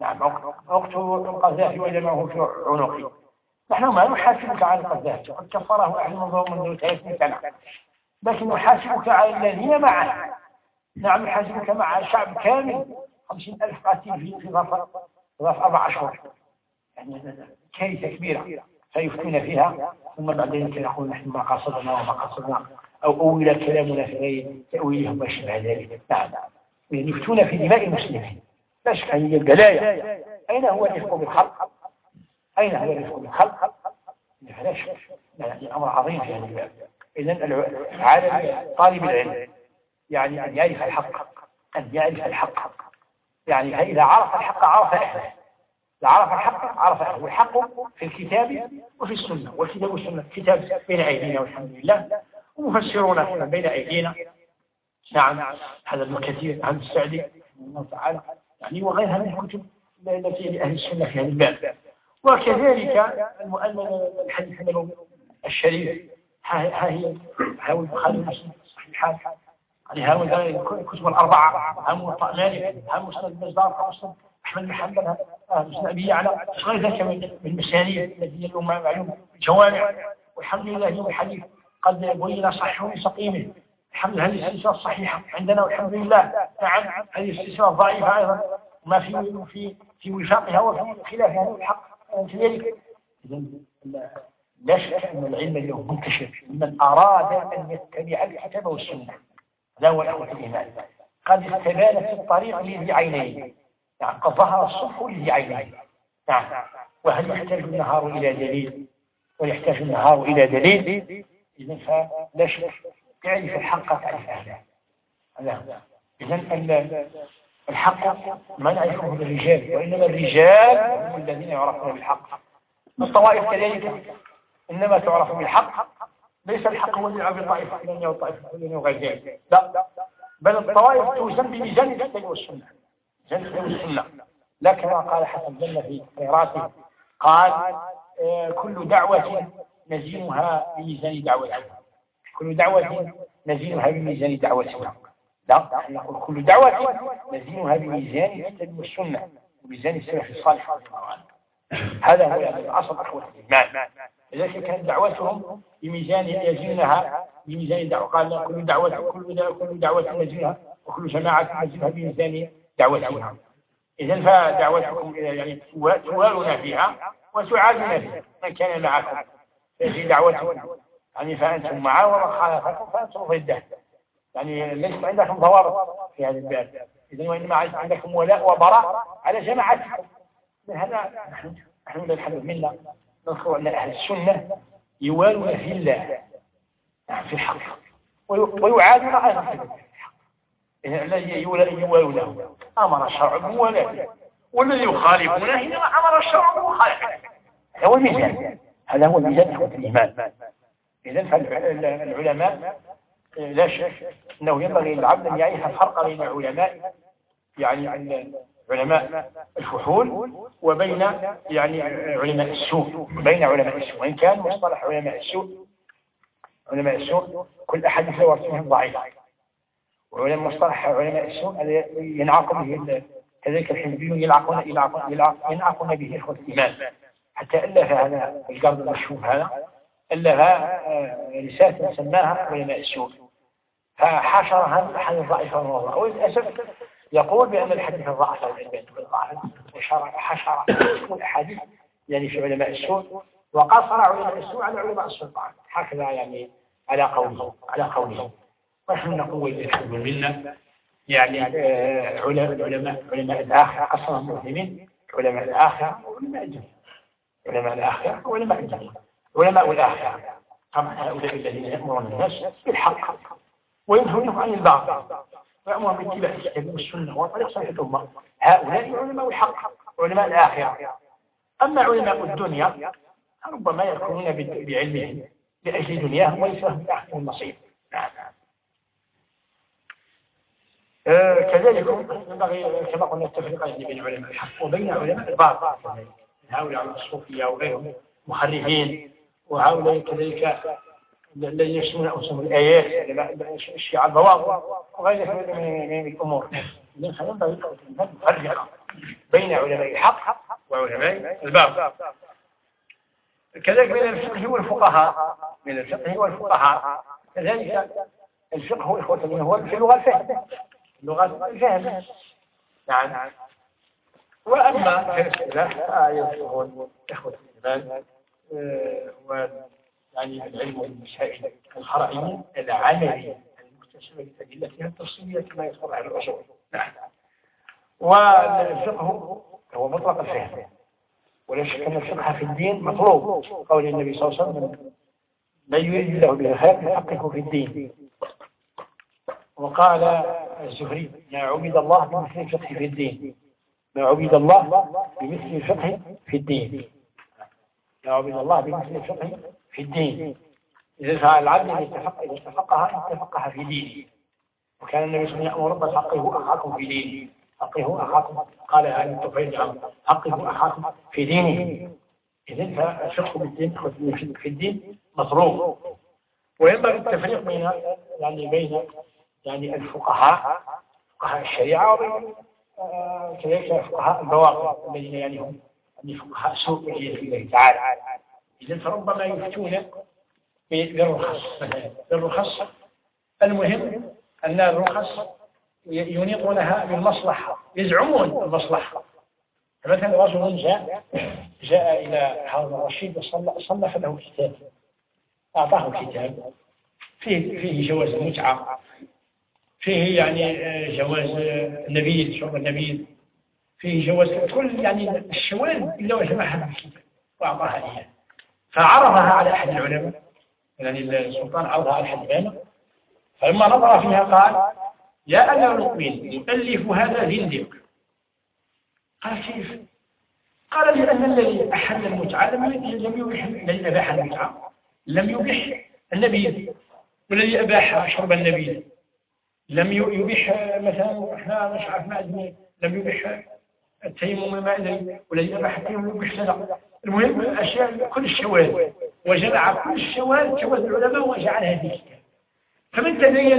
نعم اقتلوا القذافي هو في عنقي. نحن ما نحاسبك على القذافي قد كفره أهل المنظور منذ 30 سنة. لكن نحاسبك على الذين معه. نعم نحاسبك مع شعب كامل. خمسين ألف قاتل في ظرف ظرف أربع أشهر. يعني كارثة كبيرة فيفتون فيها. ثم بعد ذلك يقول نحن ما قصدنا وما قصدنا أو أول كلامنا في غير تأويله ما شبه ذلك. نعم. يعني يفتون في دماء المسلمين. لا شك هي البلايا أين هو الرفق بالخلق أين هو الرفق بالخلق لا شك. يعني أمر عظيم في هذا الباب. إذا عالم طالب العلم. يعني أن يعرف الحق. أن يعرف الحق. يعني فإذا عرف الحق عرف أهله إذا عرف الحق عرف أهله الحق في الكتاب وفي السنة. والكتاب والسنة الكتاب بين أيدينا والحمد لله. ومفسرون بين أيدينا. نعم هذا ابن كثير عن السعدي. الله تعالى يعني وغيرها من الكتب التي لأهل السنة في هذا الباب. وكذلك الحديث الشريف ها هي ها هو البخاري ومسلم صحيحان يعني هؤلاء الكتب الأربعة ها موطأ مالك ها مسند البزار ها أحمد بن حنبل مسند أبي يعلى. غير ذلك من المسانيد التي اليوم معلوم جوامع والحمد لله اليوم الحديث قد بين صحيح سقيمه الحمد لله هذه السلسلة الصحيحة عندنا والحمد لله. نعم هذه السلسلة الضعيفة أيضا. ما في في في وفاقها وفي خلافها الحق. كذلك إذا لا شك أن العلم اليوم منتشر. لمن أراد أن يتبع الكتاب والسنة هذا هو الأول الإيمان. قد استبانت الطريق لذي عينين نعم قد ظهر الصبح لذي عينين نعم وهل يحتاج النهار إلى دليل؟ ويحتاج النهار إلى دليل؟ إذا فلا شك. تعرف الحق تعرف أهله إذا الحق ما نعرفه الرجال وإنما الرجال هم الذين يعرفون بالحق. الطوائف كذلك. إنما تعرف بالحق ليس الحق هو اللي يعرف الطائفة الفلانية والطائفة الفلانية وغير ذلك لا. بل الطوائف توزن بميزان الكتاب والسنة. ميزان الكتاب والسنة. لا كما قال حسن جنة في قراءته. قال آه كل دعوة نزينها بميزان دعوتها كل دعوة نزينها بميزان دعوتها. لا نقول كل دعوة نزينها بميزان الكتاب والسنة وميزان السلف الصالح. هذا هو يعني الأصل أخوة الإيمان. لذلك كانت دعوتهم بميزان يزنها بميزان دعوة قال كل دعوة كل كل دعوة نزلها وكل جماعة نزلها بميزان دعوتها. إذا فدعوتكم يعني توالنا فيها وتعادنا فيها من كان معكم في دعوتكم يعني فأنتم معه ومن خالفكم فأنتم ضده يعني ليس عندكم ضوابط في هذا الباب إذا وإنما عندكم ولاء وبراء على جماعتكم. من هذا نحن نحن الحمد لله نذكر أن أهل السنة يوالون في الله. نعم في الحق. ويعادون أيضا في الحق. الذي يوالونه أمر الشرع بموالاته والذي يخالفونه إنما أمر الشرع بمخالفته. هذا هو الميزان. هذا هو الميزان. إخوة الإيمان إذا فالعلماء لا شك أنه ينبغي للعبد أن يعرف الفرق بين العلماء يعني علماء الفحول وبين يعني علماء السوء بين علماء السوء. وإن كان مصطلح علماء السوء علماء السوء كل أحد فيهم ضعيف. وعلماء مصطلح علماء السوء ينعق به كذلك الحزبيون يلعقون ينعقون به إخوة الإيمان. حتى ألف هذا القرض المشهور هذا ألف رسالة سماها علماء السوء فحاشرها أحد الضعيفة وللأسف يقول بأن الحديث ضعف العلم وشرع حشر الأحاديث يعني في علماء السوء وقصر علماء السوء على علماء السلطان. هكذا يعني على قوله على قوله. ونحن نقول الحمد لله يعني آه، علماء علماء الآخرة أصلا المسلمين علماء الآخرة وعلماء الدنيا علماء الآخرة وعلماء الدنيا علماء الآخرة طبعا هؤلاء الذين يأمرون الناس بالحق وينهونهم عن الباطل. ويأمر باتباع الكتاب والسنة وطريق صحيح الأمة. هؤلاء علماء الحق علماء الآخرة. أما علماء الدنيا ربما يكونون بعلمهم لأجل دنياهم وليس لهم النصيب. نعم. آه كذلك ينبغي كما قلنا التفرقة يعني بين علماء الحق وبين علماء الباطل. هؤلاء الصوفية وغيرهم محرفين وهؤلاء كذلك الذين يشملون أنفسهم. الآيات الشيعة البواطل وغير ذلك من الأمور. لأن ينبغي أن نفرق بين علماء الحق وعلماء الباطل كذلك بين الفقه والفقهاء. من الفقه والفقهاء. كذلك الفقه إخوة هو في اللغة الفهم. اللغة الفهم. نعم. وأما في الاصطلاح فيصلحون إخوة الإيمان. آه، هو يعني العلم بالمسائل الفرعية العملية المكتسبة بأدلتها التفصيلية كما يذكر على الأصول. نعم. والفقه هو مطلق الفهم. ولا شك أن الفقه في الدين مطلوب. قول النبي صلى الله عليه وسلم من يريد الله به خير يفقهه في الدين. وقال الزهري ما عبد الله بمثل الفقه في الدين. ما عبد الله بمثل الفقه في الدين. ما عبد الله بمثل الفقه في الدين. إذا فعل العبد إذا استفقها استفقها في دينه. وكان النبي صلى الله عليه وسلم يأمر بالفقه أخاكم في دينه فقهوا أخاكم قال هذا الطفيل نعم فقهوا أخاكم في دينه. إذن فالفقه بالدين في الدين مطلوب وينبغي التفريق بين يعني بين يعني الفقهاء فقهاء الشريعة وبين آه، كذلك فقهاء البواقع الذين يعني هم بالله تعالى. إذا فربما يفتون بالرخص بالرخص المهم أن الرخص ينيطونها بالمصلحة يزعمون المصلحة. مثلا رجل جاء جاء إلى هارون الرشيد وصنف له كتاب. أعطاه كتاب. فيه فيه جواز المتعة فيه يعني آه، جواز النبيذ شرب النبيذ فيه جواز كل يعني الشواذ إلا وجمعها في الكتاب وأعطاها إياه فعرضها على أحد العلماء. يعني السلطان عرضها على أحد العلماء فلما نظر فيها قال يا أمير المؤمنين يؤلف هذا زندق قال كيف؟ قال لأن الذي أحل المتعة لم يبح الذي أباح المتعة. لم يبح النبيذ والذي أباح شرب النبيذ لم يبح مثلا إحنا مش عارف ما لم يبح التيمم ما ادري والذي اباح التيمم كذا المهم الاشياء كل الشواذ وجمع كل الشواذ شواذ العلماء وجعلها في كتاب فمن تدين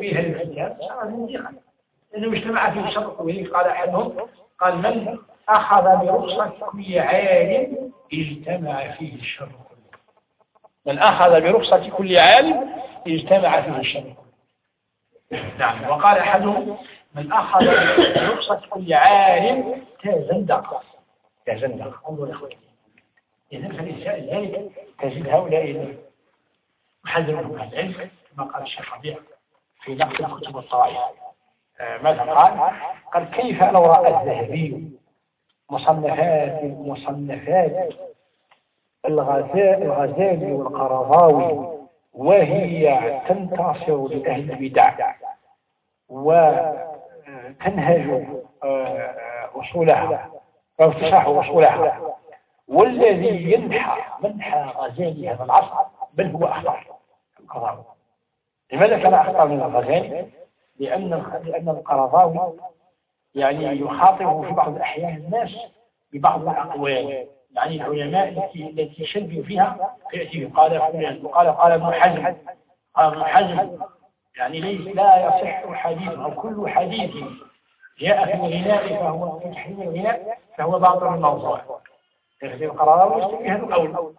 بهذا الكتاب؟ صار زنديقا لأنه اجتمع فيه شرط وذلك قال احدهم قال من أخذ برخصة كل عالم اجتمع فيه الشر من أخذ برخصة كل عالم اجتمع فيه الشر نعم وقال أحدهم من أخذ برخصة كل عالم تزندق تزندق انظر يا اخوتي إذا فالإنسان ذلك تجد هؤلاء محذرون من العلم كما قال الشيخ ربيع في نقد الكتب والطوائف آه، ماذا قال؟ قال كيف لو رأى الذهبي؟ مصنفات مصنفات. الغزالي والقرضاوي وهي تنتصر لأهل البدع. وتنهج آه، أصولها تشرح أصولها. والذي ينحى منحى غزالي هذا العصر بل هو أخطر القرضاوي. لماذا كان أخطر من الغزالي؟ لأن لأن القرضاوي يعني يخاطب في بعض الأحيان الناس ببعض الأقوال. يعني العلماء التي التي شدوا فيها يأتي قال فلان وقال قال ابن حزم قال ابن حزم. يعني ليس لا يصح حديث أو كل حديث جاء في الغناء فهو في تحريم الغناء فهو باطل الموضوع. يخزي القرار هذا القول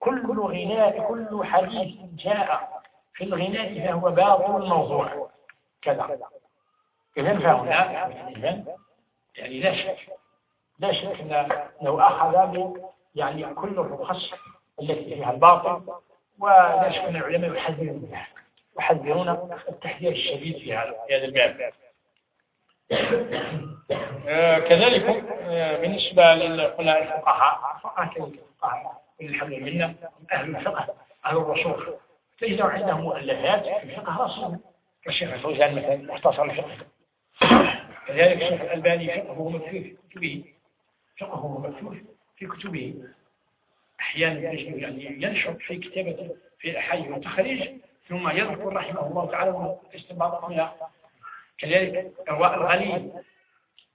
كل غناء كل حديث جاء في الغناء فهو باطل الموضوع. كذا. إذن فهنا يعني لا شك لا شك أنه أخذ يعني كل الرخص التي فيها الباطل ولا شك أن العلماء يحذرون منها. يحذرون التحذير الشديد في هذا الباب. آه، كذلك آه، بالنسبة للفقهاء الفقهاء الفقهاء الحمد لله أهل الفقه أهل الرسول تجد عندهم مؤلفات في الفقه رسول كالشيخ الفوزان مثلا مختصر الفقه. كذلك الشيخ الألباني فقهه مكتوب في كتبه فقهه مكتوب في كتبه. أحيانا يعني ينشر في كتابة في حي وتخريج ثم يذكر رحمه الله تعالى استنباط منها كذلك الرواء الغليل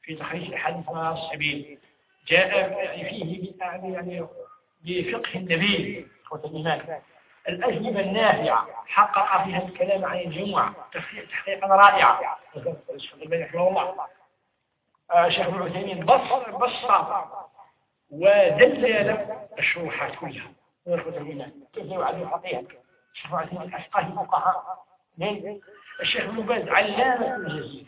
في تخريج مع السبيل. جاء فيه يعني بفقه النبي الأجوبة النافعة حقق فيها الكلام عن الجمعة تحقيقا رائعا رحمه الله الشيخ ابن عثيمين بصر بسط ودلل الشروحات كلها. كيف يعد الفقيه ابن عثيمين أفقه الفقهاء الشيخ باز علامة الجزيرة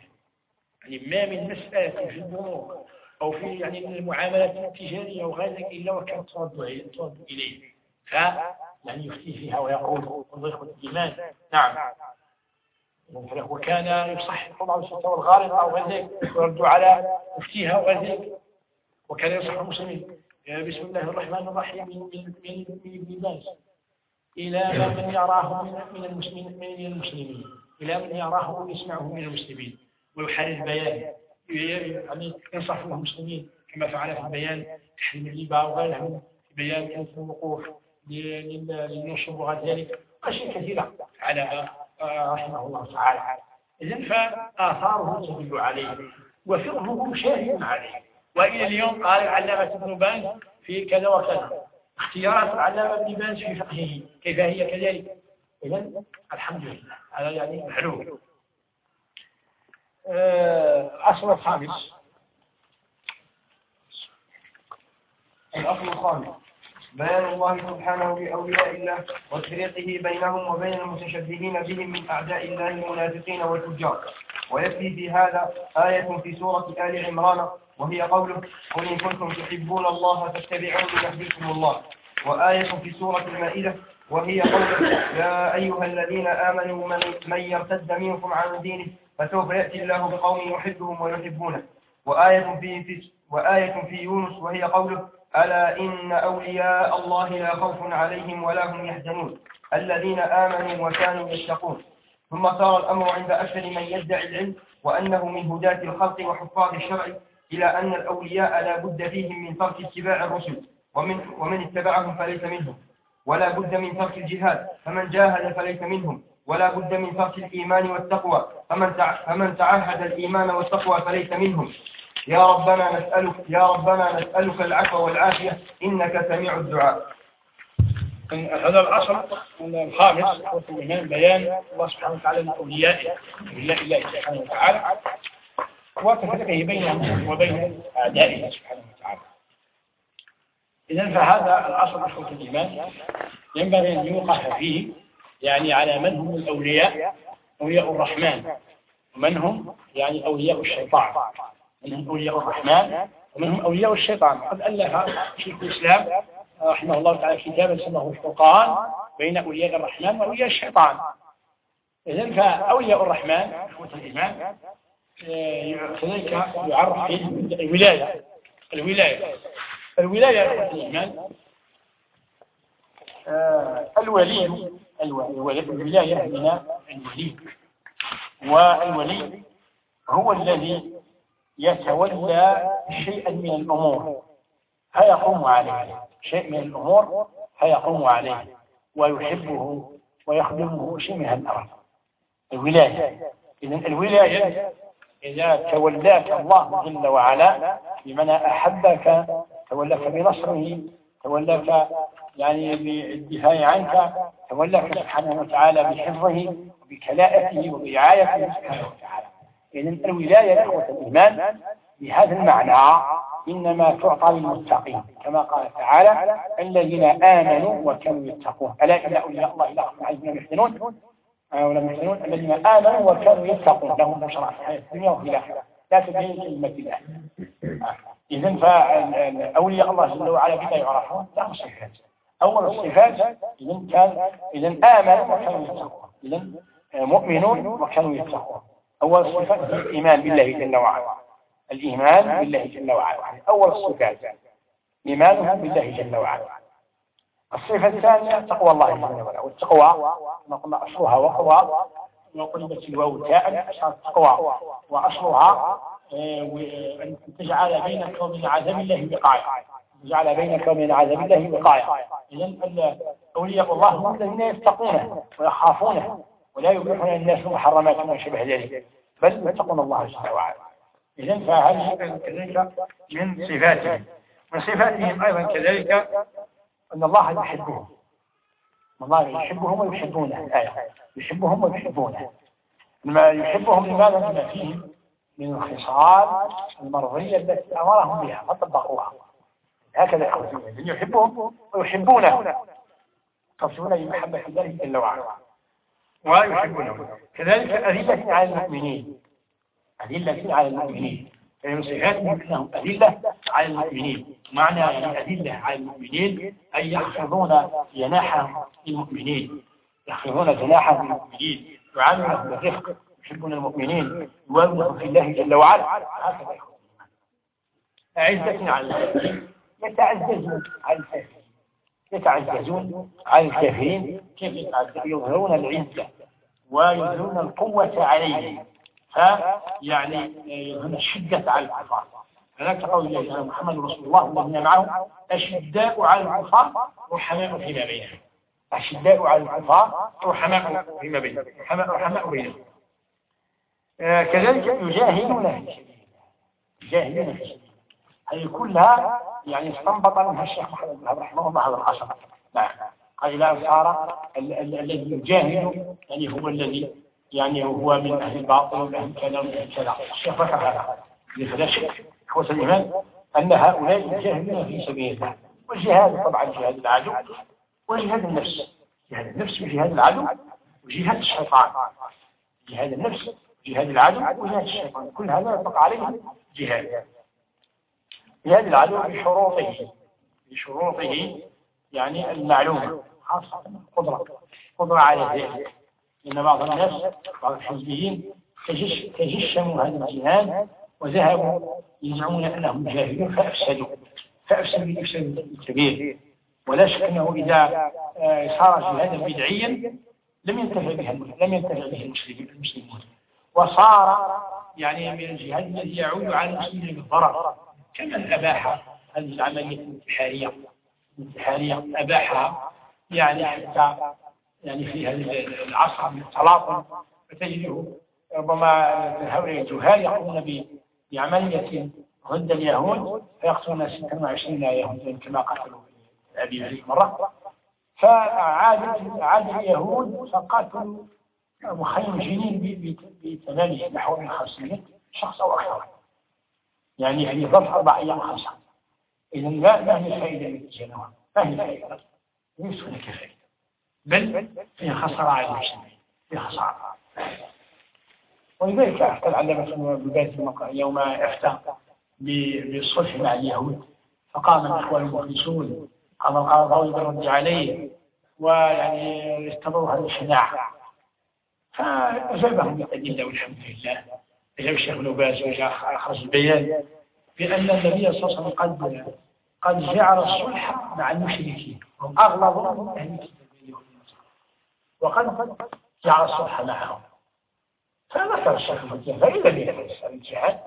يعني ما من مسألة في البنوك أو في يعني المعاملات التجارية أو غير ذلك إلا وكان ترد إليه. ف يعني يفتي فيها ويقول انظر الإيمان. نعم. وكان يصحح طبعا الفتاوى الغالطة أو غير ذلك يرد على مفتيها وغير وكان ينصح المسلمين. بسم الله الرحمن الرحيم من من من ابن إلى من يراه من المسلمين من المسلمين إلى من يراه ويسمعه من المسلمين. ويحرر البيان يعني ينصح المسلمين كما فعل في البيان تحريم الربا وغيرها في بيان الوقوف للنصب وغير ذلك. أشياء كثيرة على رحمه الله تعالى. إذن فآثاره تدل عليه وفقهه شاهد عليه. وإلى اليوم قال العلامة ابن باز في كذا وكذا. اختيارات العلامة ابن باز في فقهه. كيف هي كذلك؟ إذن الحمد لله. هذا يعني الأصل آه، الخامس. الأصل الخامس. بيان الله سبحانه لأولياء الله وتفريقه بينهم وبين المتشبهين بهم من أعداء الله المنافقين والفجار. ويكفي في هذا آية في سورة آل عمران. وهي قوله قل إن كنتم تحبون الله فاتبعوني يحببكم الله. وآية في سورة المائدة وهي قوله يا أيها الذين آمنوا من, من يرتد منكم عن دينه فسوف يأتي الله بقوم يحبهم ويحبونه. وآية في, في وآية في يونس وهي قوله ألا إن أولياء الله لا خوف عليهم ولا هم يحزنون. الذين آمنوا وكانوا يتقون. ثم صار الأمر عند أكثر من يدعي العلم وأنه من هداة الخلق وحفاظ الشرع إلى أن الأولياء لا بد فيهم من ترك اتباع الرسل ومن, ومن اتبعهم فليس منهم. ولا بد من ترك الجهاد فمن جاهد فليس منهم. ولا بد من ترك الإيمان والتقوى فمن فمن تعهد الإيمان والتقوى فليس منهم. يا ربنا نسألك يا ربنا نسألك العفو والعافية إنك سميع الدعاء. هذا الأصل الخامس بيان الله سبحانه وتعالى لأوليائه أولياء الله سبحانه وتعالى. وتفرقه بينهم وبين أعدائه سبحانه وتعالى. إذا فهذا الأصل أصل الإيمان. ينبغي أن يوقف فيه يعني على من هم الأولياء أولياء الرحمن. ومن هم؟ يعني أولياء الشيطان. من هم أولياء الرحمن؟ ومن هم أولياء الشيطان؟ قد ألف شيخ الإسلام رحمه الله تعالى كتابا اسمه الفرقان بين أولياء الرحمن وأولياء الشيطان. إذن فأولياء الرحمن إخوة الإيمان كذلك يعرف الولاية. الولاية. الولاية الإيمان آه، الولي الولاية من الولي. والولي هو الذي يتولى شيئا من الأمور. فيقوم عليه. شيء من الأمور فيقوم عليه. ويحبه ويخدمه شيء من الأرض الولاية. إذن الولاية إذا تولاك الله جل وعلا بمعنى أحبك تولاك بنصره تولاك يعني بالدفاع عنك تولاك سبحانه وتعالى بحفظه وبكلاءته وبرعايته سبحانه وتعالى. إذن الولاية إخوة الإيمان بهذا المعنى إنما تعطى للمتقين كما قال تعالى الذين آمنوا وكانوا يتقون. ألا إن أولياء الله لا خوف عليهم يحزنون ولا يحزنون الذين آمنوا وكانوا يتقون. لهم بشرى. في الدنيا وفي الآخرة. لا تبين كلمة الله إذا فأولياء الله جل وعلا بما يعرفون لهم صفات. أول الصفات إذا كان إذا آمنوا وكانوا يتقون. إذا مؤمنون وكانوا يتقون. أول الصفات الإيمان بالله جل وعلا. الإيمان بالله جل وعلا. أول الصفات إيمانهم بالله جل وعلا. الصفة الثانية تقوى الله جل وعلا والتقوى كما قلنا أصلها وقوى وقلبت الواو تاء التقوى وأصلها آه، أن تجعل بينك وبين عذاب الله وقاية تجعل بينك وبين عذاب الله وقاية إذا أولياء الله هم الذين يتقونه ويخافونه ولا يبيحون الناس محرمات وما شبه ذلك بل يتقون الله جل وعلا إذا فهذه كذلك من صفاته من صفاتهم أيضا كذلك أن الله يحبهم. الله يحبهم ويحبونه. الآية يحبهم ويحبونه. لما يحبهم لماذا؟ لما فيهم من الخصال المرضية التي أمرهم بها فطبقوها. هكذا يخرجون يحبهم ويحبونه. يتصفون بمحبة الله جل وعلا. ويحبونه كذلك أذلة على المؤمنين. أذلة على المؤمنين. فمن صفاتهم أنهم أذلة على المؤمنين. معنى يعني أذلة على المؤمنين أي يحفظون جناحهم للمؤمنين يحفظون جناحهم للمؤمنين يعاملونهم بالرفق يحبون المؤمنين. يوالونهم في الله جل وعلا. أعزة على الكافرين. يتعززون على الكافرين. يتعززون على الكافرين. كيف يظهرون العزة ويظهرون القوة عليهم. فيعني يظهرون الشدة على الكفار. هناك قول الله محمد رسول الله والذين معه أشداء على الكفار رحماء فيما بينهم. أشداء على الكفار رحماء فيما بينهم. رحماء بينهم. آه، كذلك يجاهدون في سبيل الله يجاهدون في سبيل هذه كلها يعني استنبط منها الشيخ محمد بن رحمه الله هذا العصر. نعم. قال لا صار الذي يجاهد يعني هو الذي يعني هو من أهل الباطل ومن أهل كذا ومن أهل كذا. الشيخ ذكر هذا. فلا شك. اخوة الإيمان أن هؤلاء يجاهدون في سبيل الله. والجهاد طبعا جهاد العدو وجهاد النفس. جهاد النفس وجهاد العدو وجهاد الشيطان. جهاد النفس جهاد العدو وجهاد الشيطان. كل هذا يطلق عليه جهاد. جهاد العدو بشروطه. بشروطه يعني المعلومة. خاصة قدرة قدرة على ذلك لأن بعض الناس بعض الحزبيين تجشموا هذا الجهاد وذهبوا يزعمون أنهم جاهلون فأفسدوا. فأفسدوا الإفساد الكبير ولا شك أنه إذا آه، صار جهادا بدعيا لم ينتفع به لم ينتفع به المسلمون وصار يعني من الجهاد الذي يعود على المسلمين بالضرر. كمن أباح هذه العملية الانتحارية. الانتحارية أباحها يعني حتى يعني في هذا العصر من التلاطم فتجده ربما هؤلاء الجهال يقومون بعملية ضد اليهود فيقتلون 26 يهودا كما قتلوا أبي مرة. فعاد عاد اليهود فقاتلوا مخيم جنين بثمانية نحو من 500 شخص أو أكثر. يعني في ظرف أربع أيام خمسة. إذا لا ما هي الفائدة من الجنوة ما هي الفائدة ليس هناك فائدة. بل فيها خسارة على المسلمين خسارة. ولذلك أفتى ابن باز يوم أفتى بالصلح مع اليهود فقام الإخوان المخلصون قام القاضي بالرد عليه ويعني استمروا هذا الشناع فأجابهم بالأدلة والحمد لله. أجاب الشيخ ابن باز أخرج البيان بأن النبي صلى الله عليه وسلم قد قد جعل الصلح مع المشركين. هم أغلظ من أهل الكتاب وقد جعل الصلح معهم. الشيخ ابن فإن لم يتيسر الجهاد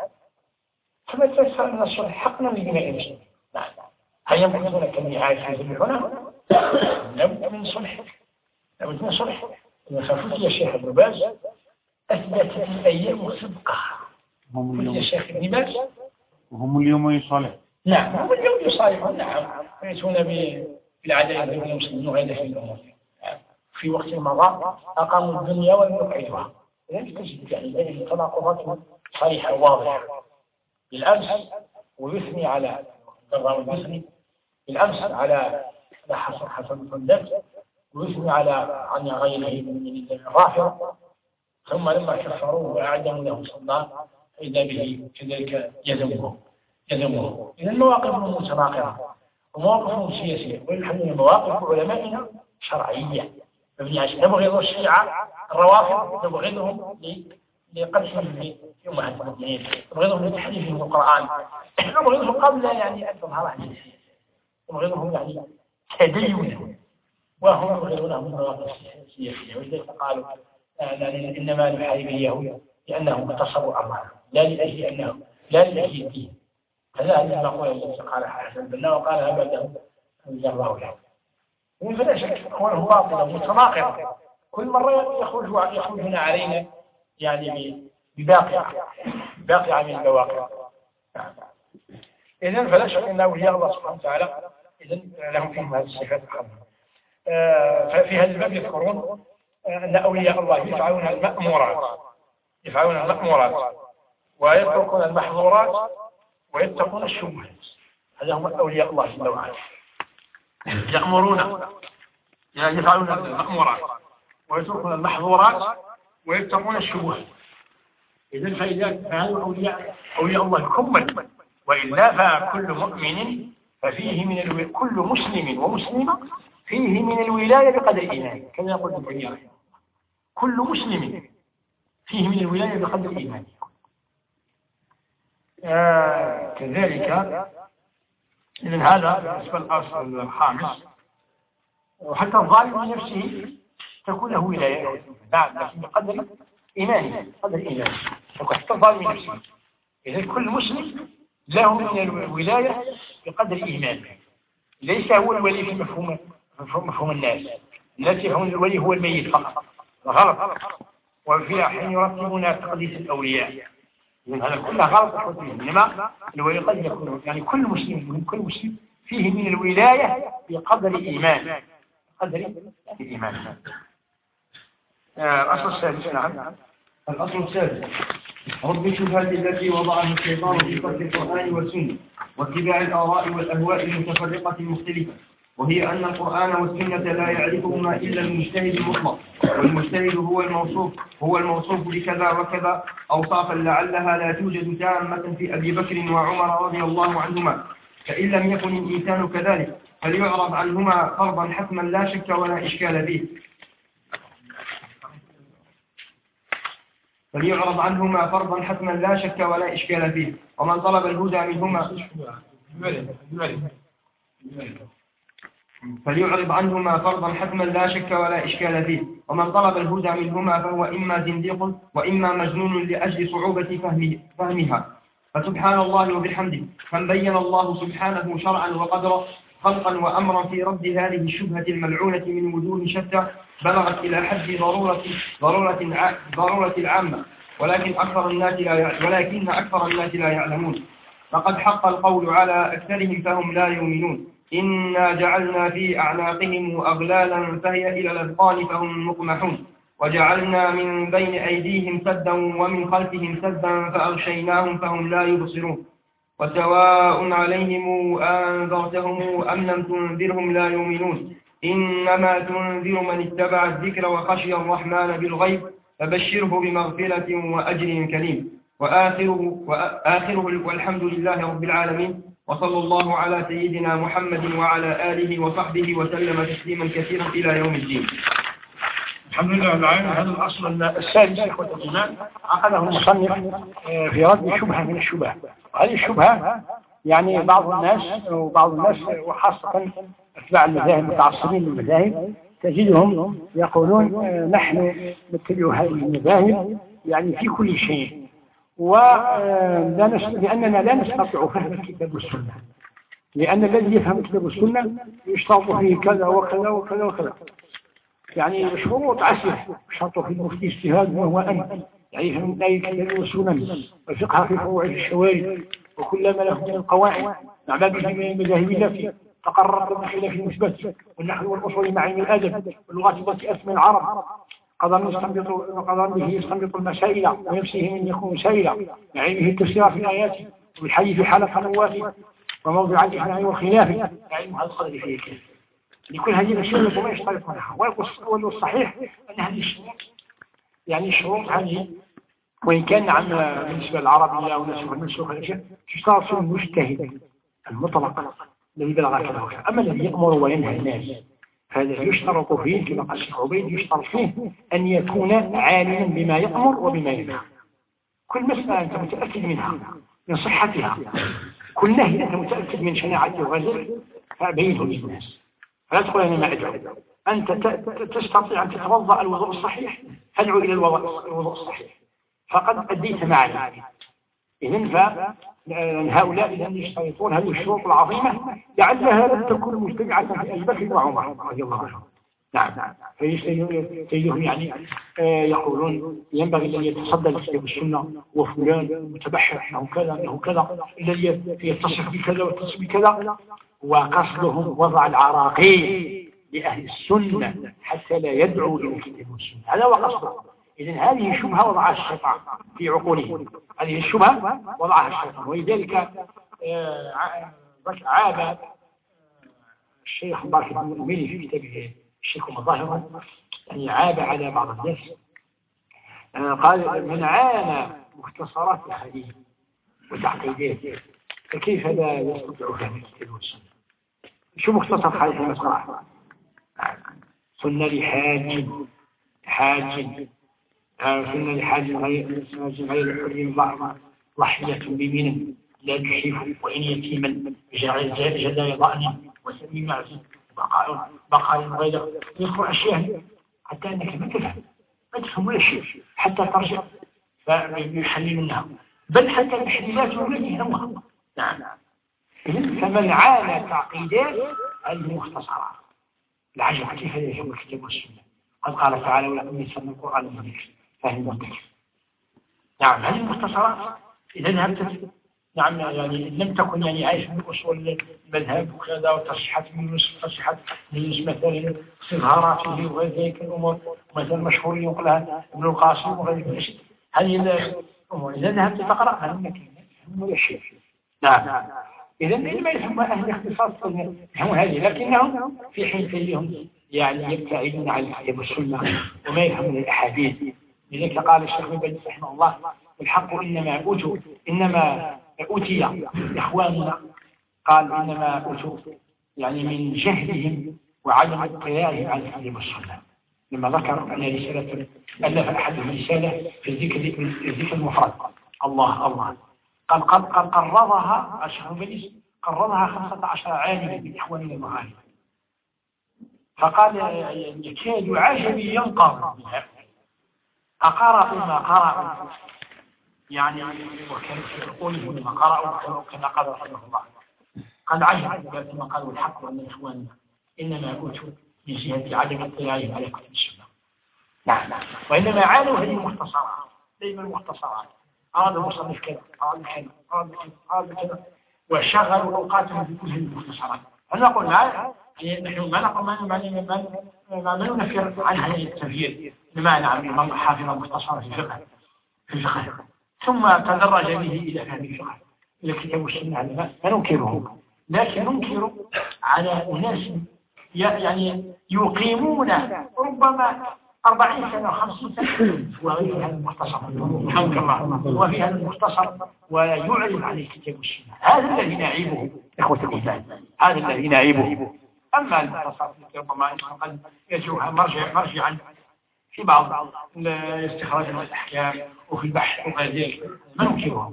فما من الصلح حقنا لبناء المسلمين نعم. هل يمكثون كالنهاية في هنا؟ لابد من صلح لابد من صلح إذا خافوت يا شيخ ابن باز أثبتت الأيام صدقها هم اليوم. يا شيخ ابن باز. وهم اليوم يصالح. نعم هم اليوم يصالحون نعم. يأتون بالعدالة بين المسلمين وغير في الأمور في وقت مضى أقاموا الدنيا ولم يقعدوها لذلك تجد يعني تناقضات صريحة واضحة بالأمس ويثني على الضراء واليثني بالأمس على حسن حسن بن ويثني على عن غيره من الرافضة ثم لما كفروه وأعدموا له صلى فإذا به كذلك يذمه يذمه. إذا المواقف متناقضة ومواقف سياسية ونحن مواقف علمائنا شرعية نبغض الشيعة الروافض نبغضهم لقدحهم في أمهات المؤمنين. نبغضهم لتحريفهم القرآن. نبغضهم قبل يعني أن تظهر السياسية نبغضهم يعني تدينا وهم يبغضونهم من المواقف السياسية. ولذلك قالوا إنما نحارب اليهود لأنهم اغتصبوا أموالهم لا لأجل أنهم لا لأجل الدين. هذا هذه المقولة التي قالها حسن البنا وقالها بعده أنزل الله له فلا شك هو باطلة متناقضة. كل مرة يخرج يخرجون علينا يعني بباقي باقي من البواقع. إذن فلا شك أن أولياء الله سبحانه وتعالى. إذن لهم فيهم هذه الصفات الخمسة آه، ففي هذا الباب يذكرون أن أولياء الله يفعلون المأمورات. يفعلون المأمورات. ويتركون المحظورات ويتقون الشبهات. هذا هم أولياء الله جل وعلا. يأمرون يفعلون المأمورات. ويتركون المحظورات ويتقون الشبهات إذا فهذا أولياء أولياء الله كمل وإلا فكل مؤمن ففيه من ألو... كل مسلم ومسلمة فيه من الولاية بقدر إيمانه كما يقول ابن تيمية كل مسلم فيه من الولاية بقدر إيمانه آه كذلك إذن هذا بالنسبة للأصل الخامس. وحتى الظالم نفسه تكون له ولاية نعم لكن بقدر إيمانه قدر إيمانه. حتى الظالم نفسه. إذا كل مسلم له من الولاية بقدر إيمانه. ليس هو الولي في مفهوم مفهوم الناس. الناس يفهمون الولي هو الميت فقط. غلط. وفي حين يرتبون تقديس الأولياء. هذا كله غلط إنما الولي قد يكون يعني كل مسلم كل مسلم فيه من الولاية بقدر إيمان قدر الإيمان الأصل السادس نعم. الأصل السادس. رد الشبهة التي وضعها الشيطان في ترك القرآن والسنة واتباع الآراء والأهواء المتفرقة المختلفة. وهي أن القرآن والسنة لا يعرفهما إلا المجتهد المطلق والمجتهد هو الموصوف هو الموصوف بكذا وكذا أوصافا لعلها لا توجد تامة في أبي بكر وعمر رضي الله عنهما. فإن لم يكن الإنسان كذلك فليعرض عنهما فرضا حتما لا شك ولا إشكال فيه. فليعرض عنهما فرضا حتما لا شك ولا إشكال فيه. ومن طلب الهدى منهما فليعرض عنهما فرضا حتما لا شك ولا إشكال فيه. ومن طلب الهدى منهما فهو إما زنديق وإما مجنون لأجل صعوبة فهمه فهمها. فسبحان الله وبحمده. من بين الله سبحانه شرعا وقدرا خلقا وأمرا في رد هذه الشبهة الملعونة من وجوه شتى بلغت إلى حد ضرورة ضرورة ضرورة العامة. ولكن أكثر الناس لا ولكن أكثر الناس لا يعلمون. فقد حق القول على أكثرهم فهم لا يؤمنون. إنا جعلنا في أعناقهم أغلالا فهي إلى الأذقان فهم مقمحون. وجعلنا من بين أيديهم سدا ومن خلفهم سدا فأغشيناهم فهم لا يبصرون. وسواء عليهم أنذرتهم أم لم تنذرهم لا يؤمنون. إنما تنذر من اتبع الذكر وخشي الرحمن بالغيب فبشره بمغفرة وأجر كريم. وآخره, وآخره والحمد لله رب العالمين. وصلى الله على سيدنا محمد وعلى آله وصحبه وسلم تسليما كثيرا إلى يوم الدين. الحمد لله العالمين. هذا الأصل السادس إخوة الإيمان عقده المصنف آه، في رد شبهة من الشبهة. هذه الشبهة يعني بعض الناس وبعض الناس وخاصة أتباع المذاهب المتعصبين للمذاهب تجدهم يقولون آه، نحن نتبع هذه المذاهب يعني في كل شيء. ولا نس... لأننا لا نستطيع فهم الكتاب والسنة لأن الذي يفهم الكتاب والسنة يشترط فيه كذا وكذا وكذا وكذا. يعني شروط عسر شرط في المفتي اجتهاد وهو أن يعني يفهم لا الكتاب والسنة والفقه في فروع الشوارع. وكل ما له من القواعد. مع باب من المذاهب التي تقررت الخلاف المثبت. والنحو والأصول مع علم الأدب. واللغة التي أسمى العرب. قدر يستنبط قدر به يستنبط المسائل. ونفسه من يكون سائلا بعلمه التفسير في الآيات. وبالحي في قنوات وموضع الإحناء والخلاف. علم هذا القدر فيه كيف لكل هذه التي ما يشترط منها والصحيح أن هذه الشروط يعني الشروط هذه وإن كان نعم بالنسبة للعربية أو نسخ المنسوخ تشترط في المجتهد المطلق الذي بلغ كذا أما الذي يأمر وينهى الناس هذا يشترط فيه كما قال الشيخ عبيد يشترط فيه أن يكون عالما بما يأمر وبما ينهى. كل مسألة أنت متأكد منها من صحتها. كل نهي أنت متأكد من شناعته وغيره فأبينه للناس. فلا تقول أنا ما أدعو أنت تستطيع أن تتوضأ الوضوء الصحيح تدعو إلى الوضوء الصحيح. فقد أديت معنا إذن فهؤلاء الذين يشترطون هذه الشروط العظيمة لعلها لم تكون مجتمعة في أبي بكر وعمر رضي الله عنهم نعم. فيجدهم يعني آه، يقولون ينبغي أن يتصدى لكتاب السنة وفلان متبحر أنه كذا أنه كذا الذي يتصف بكذا ويتصف بكذا. وقصدهم وضع العراقيل لأهل السنة حتى لا يدعوا إلى الكتاب والسنة. هذا هو قصدهم إذا هذه شبهة وضعها الشيطان في عقولهم. هذه الشبهة وضعها الشيطان. ولذلك آه، عاب الشيخ بارك بن المؤمن في كتابه الشيخ المظاهر يعني عاب على بعض الناس. آه، قال من عانى مختصرات الحديث وتعقيدات فكيف لا يستطيع فهم الكتاب والسنة؟ شو مختصر حديث المسرح سنة لحاج حاج سنة لحاج غير غير الحر ضحية بمن لا تحيف وإن يتيما. جداي ضأن وسمي معزي بقاء بقاء غير يذكر أشياء حتى أنك ما تفهم ما تفهم ولا شيء حتى ترجع فيحلل منها بل حتى التحليلات التي نوها نعم. فمن عانى تعقيدات هذه مختصرات العجب كيف يفهم الكتاب والسنة. قد قال تعالى ولكم يسمى القرآن الذكر فهم الذكر نعم هذه المختصرات. إذا ذهبت نعم يعني لم تكن يعني عايش من أصول المذهب وكذا وتصحيحات يونس تصحيحات يونس مثلا استظهاراته وغير ذلك الأمور مثلا مشهور يقولها ابن القاسم وغير ذلك. هذه الأمور. إذا ذهبت تقرأ؟ ولا شيء نعم. إذا ما يسمى أهل اختصاص هم هذه لكنهم في حين فيهم يعني يبتعدون عن الكتاب والسنة وما يفهمون الأحاديث. لذلك قال الشيخ بن رحمه الله الحق إنما أوتوا إنما أوتي إخواننا. قال إنما أوتوا يعني من جهلهم وعدم اطلاعهم على الكتاب والسنة. لما ذكر أن رسالة ألف أحدهم رسالة في الذكر الذكر المفرد. الله الله. قال قد قرضها الشيخ بن قرضها خمسة عشر عالما من إخواننا المغاربة فقال يكاد عجبي ينقض بها أقرأوا ما قرأوا يعني وكان يقول لما قرأوا كما قال رحمه الله. قد عجب كما قالوا الحق وأن إخواننا إنما أوتوا من جهة عدم اطلاعهم على كتب السنة. نعم نعم. وإنما عانوا هذه المختصرات دائما المختصرات. أراد المصنف كذا أراد كذا أراد كذا أراد كذا. وشغلوا أوقاتهم في كل هذه المختصرات فنقول لا؟ نحن ما نقول ما ما ما ننفر عن هذا التغيير بمعنى من حافظ مختصرا في الفقه في الفقه. ثم تدرج به إلى فهم الفقه إلى الكتاب والسنة على لا ننكره. لكن ننكر على أناس يعني يقيمون ربما أربعين سنة وخمسين سنة. وفي هذا المختصر. الحمد الله وفي هذا المختصر. ويعلم عن الكتاب والسنة هذا الذي نعيبه. إخوة الإسلام هذا الذي نعيبه. أما المختصر ربما قد يجعلها مرجع مرجعا في بعض استخراج الأحكام وفي البحث وغير ذلك ما ننكره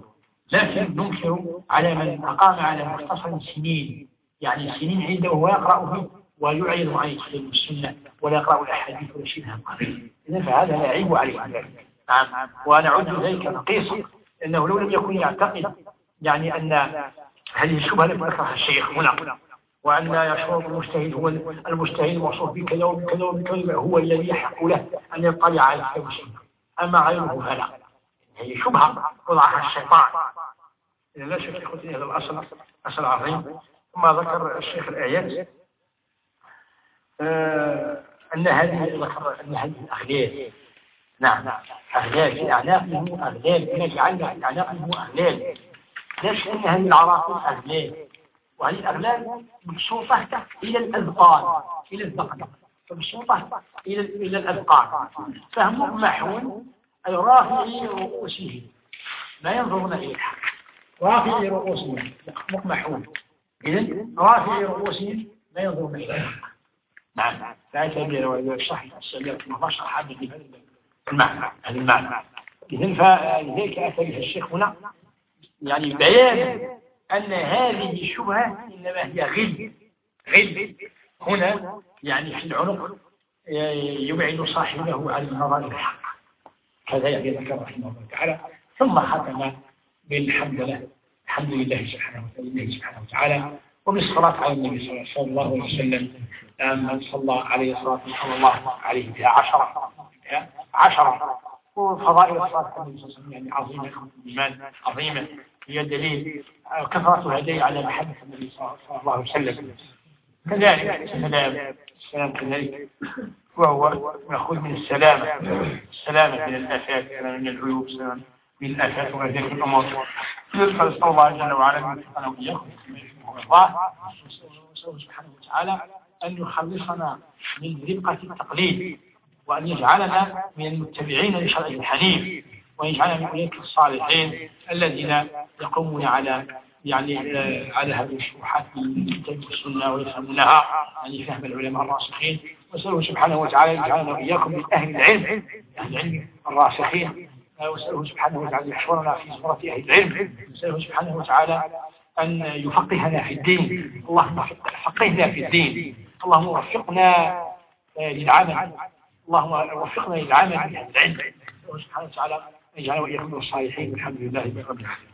لكن ننكر على من أقام على مختصر سنين. يعني سنين عنده ويقرأ فيه. ويعيد عن الكتاب والسنة ولا يقرأ الأحاديث ولا شيء. قليل إذا فهذا لا يعيب عليه. ذلك نعم ونعد ذلك نقيصا لأنه لو لم يكن يعتقد يعني أن هذه الشبهة التي ذكرها الشيخ هنا وأن يشعر المجتهد هو المجتهد الموصوف بكذا وبكذا وبكذا هو الذي يحق له أن يطلع على الكتاب والسنة أما غيره فلا. هي شبهة وضعها الشيطان. لا شك يا هذا الأصل أصل عظيم ثم ذكر الشيخ الآيات أن هذه أن هذه الأغلال. نعم. أغلال في أعناقهم أغلال. إن جعلنا في أعناقهم أغلال. ليش أن هذه العراقيل أغلال؟ وهذه الأغلال مبسوطة إلى الأذقان إلى الذقن مبسوطة إلى إلى الأذقان. فهم محو أي رافعي رؤوسهم ما ينظرون إلى الحق رافعي رؤوسهم مقمحون. إذا رافعي رؤوسهم ما ينظرون إلى الحق نعم. لا يتبين وإذا صح السبيل ما شرح هذا المعنى هذا المعنى إذن فلذلك أتى به الشيخ هنا. يعني بيان أن هذه الشبهة إنما هي غل. غل. هنا يعني في العنق يبعد صاحبه عن مرار الحق. هذا يعني ذكر رحمه الله تعالى. ثم ختم بالحمد لله. الحمد لله سبحانه وتعالى. وبالصلاة على النبي صلى الله عليه وسلم. من صلى عليه الصلاة صلى الله عليه بها عشرة عشرة وفضائل على النبي صلى الله عليه وسلم. يعني عظيمة إيمان عظيمة هي دليل كثرة هدي على محبة النبي صلى الله عليه وسلم كذلك السلام السلام كذلك وهو مأخوذ من السلامة السلامة من الآفات السلامة من العيوب السلامة وغير ذلك الأمور نسأل الله جل وعلا أن نسأله سبحانه وتعالى أن يخلصنا من ربقة التقليد وأن يجعلنا من المتبعين لشرع الحنيف وأن يجعلنا من أولئك الصالحين الذين يقومون على يعني آه، على هذه الشروحات من والسنة ويفهمونها يعني فهم العلماء الراسخين. وأسأله سبحانه وتعالى يجعلنا وإياكم من أهل العلم أهل العلم الراسخين. وأسأله سبحانه وتعالى يحشرنا في زمرة أهل العلم. وأسأله سبحانه وتعالى أن يفقهنا في الدين. اللهم فقهنا في الدين. اللهم وفقنا للعمل. اللهم وفقنا للعمل بهذا العلم. سبحانه وتعالى يجعلنا وإياكم من الصالحين. والحمد لله رب العالمين.